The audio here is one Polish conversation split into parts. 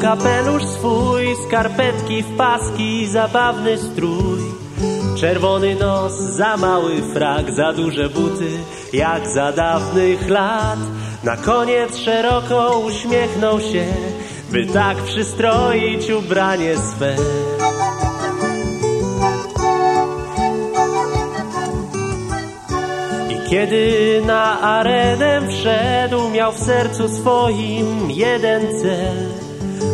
kapelusz swój, skarpetki w paski, zabawny strój. Czerwony nos, za mały frak, za duże buty, jak za dawnych lat. Na koniec szeroko uśmiechnął się, by tak przystroić ubranie swe. Kiedy na arenę wszedł, miał w sercu swoim jeden cel,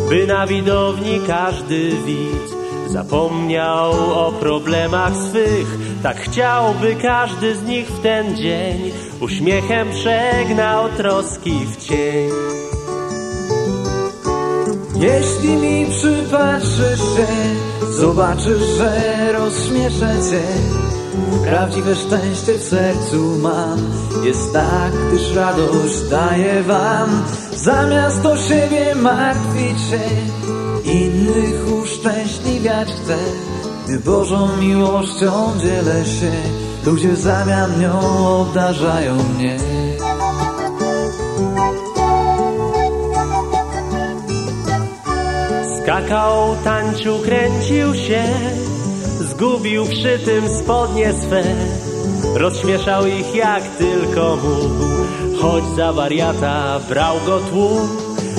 by na widowni każdy widz zapomniał o problemach swych. Tak chciałby każdy z nich w ten dzień uśmiechem przegnał troski w cień. Jeśli mi przypatrzysz się, zobaczysz, że rozśmieszę cię. Prawdziwe szczęście w sercu mam, jest tak, gdyż radość daję wam. Zamiast o siebie martwić się, innych uszczęśliwiać chcę. Gdy Bożą miłością dzielę się, ludzie w zamian nią obdarzają mnie. Skakał, tańczył, kręcił się, zgubił przy tym spodnie swe. Rozśmieszał ich jak tylko mógł, choć za wariata brał go tłum.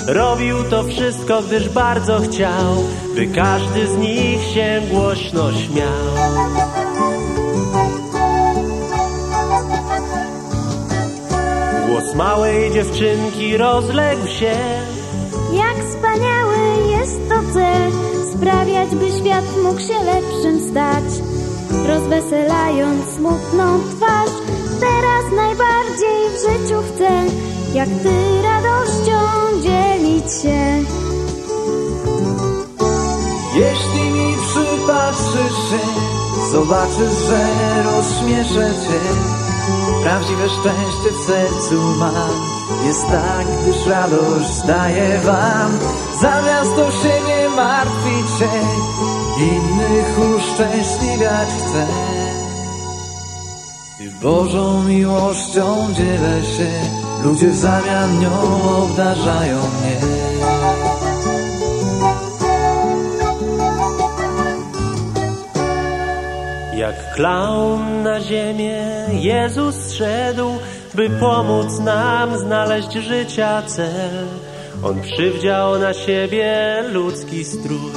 Robił to wszystko, gdyż bardzo chciał, by każdy z nich się głośno śmiał. Głos małej dziewczynki rozległ się, Jak wspaniały jest to cel, sprawiać, by świat mógł się lepszym stać. Rozweselając smutną twarz, teraz najbardziej w życiu chcę, jak ty radością dzielić się. Jeśli mi przypatrzysz się, zobaczysz, że rozśmieszę cię. Prawdziwe szczęście w sercu mam, jest tak, gdyż radość daję wam. Zamiast o siebie martwić się, innych uszczęśliwiać chcę. I Bożą miłością dzielę się, ludzie w zamian nią obdarzają mnie. Jak klaun na ziemię Jezus szedł, by pomóc nam znaleźć życia cel. On przywdział na siebie ludzki strój.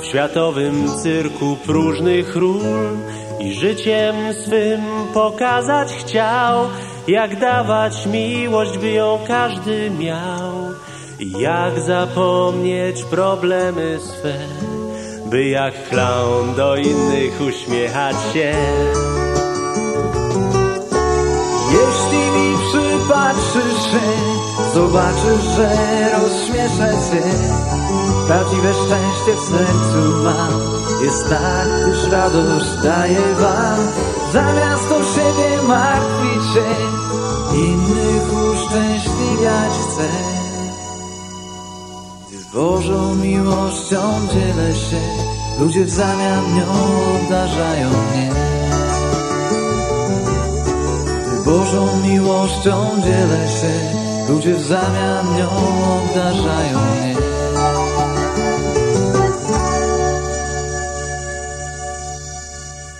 W światowym cyrku próżnych ról i życiem swym pokazać chciał, jak dawać miłość, by ją każdy miał. I jak zapomnieć problemy swe by jak klaun do innych uśmiechać się. Jeśli mi przypatrzysz się, zobaczysz, że rozśmieszę cię. Prawdziwe szczęście w sercu mam, jest tak, gdyż radość daję wam. Zamiast o siebie martwić się, innych uszczęśliwiać chcę. Bożą miłością dzielę się, ludzie w zamian nią obdarzają mnie. Bożą miłością dzielę się, ludzie w zamian nią obdarzają mnie.